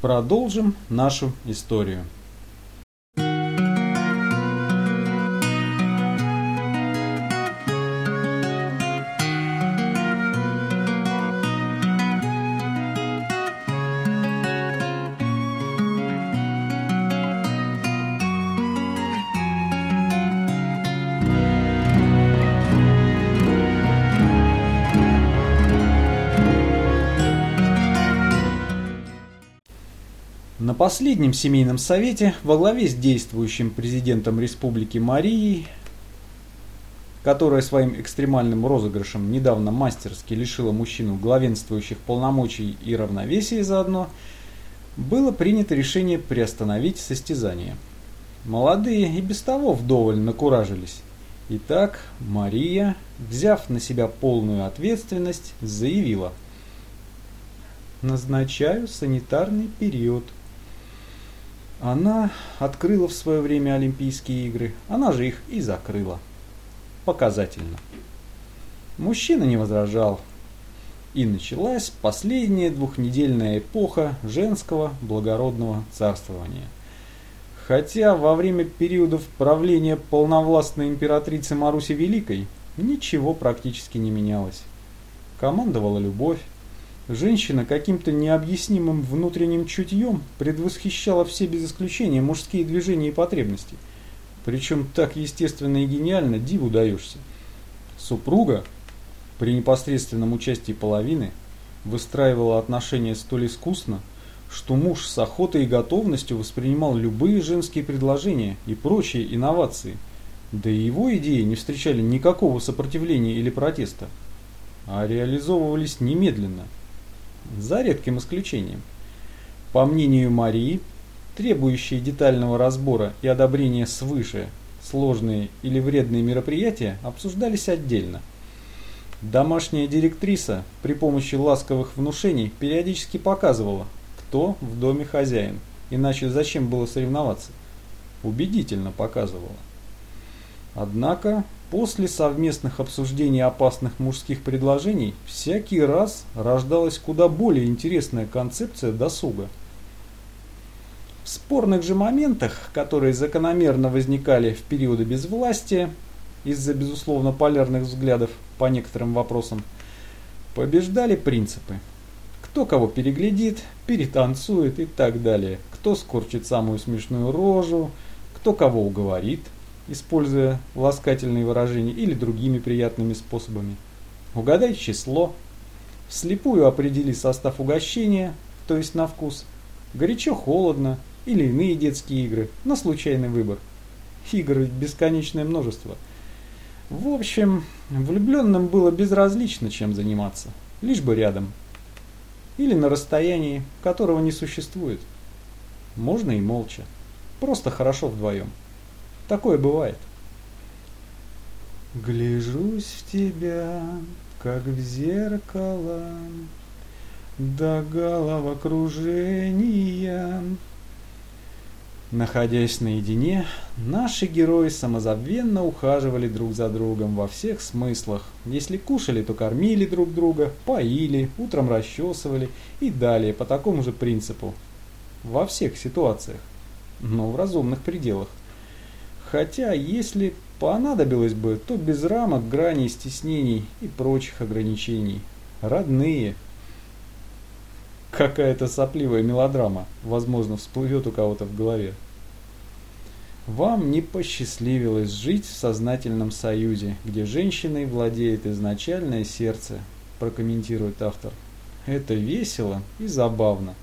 Продолжим нашу историю. На последнем семейном совете во главе с действующим президентом Республики Марией, которая своим экстремальным розыгрышем недавно мастерски лишила мужчину главенствующих полномочий и равновесия заодно, было принято решение приостановить состязание. Молодые и без того вдоволь накуражились. Итак, Мария, взяв на себя полную ответственность, заявила «Назначаю санитарный период». Она открыла в свое время Олимпийские игры, она же их и закрыла. Показательно. Мужчина не возражал. И началась последняя двухнедельная эпоха женского благородного царствования. Хотя во время периодов правления полновластной императрицы Маруси Великой ничего практически не менялось. Командовала любовь, Женщина каким-то необъяснимым внутренним чутьем предвосхищала все без исключения мужские движения и потребности. Причем так естественно и гениально диву даешься. Супруга при непосредственном участии половины выстраивала отношения столь искусно, что муж с охотой и готовностью воспринимал любые женские предложения и прочие инновации. Да и его идеи не встречали никакого сопротивления или протеста, а реализовывались немедленно – за редким исключением. По мнению Марии, требующие детального разбора и одобрения свыше сложные или вредные мероприятия обсуждались отдельно. Домашняя директриса при помощи ласковых внушений периодически показывала, кто в доме хозяин, иначе зачем было соревноваться. Убедительно показывала. Однако После совместных обсуждений опасных мужских предложений всякий раз рождалась куда более интересная концепция досуга. В спорных же моментах, которые закономерно возникали в периоды безвластия, из-за безусловно полярных взглядов по некоторым вопросам, побеждали принципы. Кто кого переглядит, перетанцует и так далее. Кто скорчит самую смешную рожу, кто кого уговорит – используя ласкательные выражения или другими приятными способами. Угадай число. Вслепую определи состав угощения, то есть на вкус. Горячо-холодно или иные детские игры, на случайный выбор. Игр ведь бесконечное множество. В общем, влюбленным было безразлично, чем заниматься. Лишь бы рядом. Или на расстоянии, которого не существует. Можно и молча. Просто хорошо вдвоем. Такое бывает. Гляжусь в тебя, как в зеркало, до головокружения. Находясь наедине, наши герои самозабвенно ухаживали друг за другом во всех смыслах. Если кушали, то кормили друг друга, поили, утром расчесывали и далее по такому же принципу. Во всех ситуациях, но в разумных пределах. Хотя, если понадобилось бы, то без рамок, граней, стеснений и прочих ограничений. Родные. Какая-то сопливая мелодрама, возможно, всплывет у кого-то в голове. Вам не посчастливилось жить в сознательном союзе, где женщиной владеет изначальное сердце, прокомментирует автор. Это весело и забавно.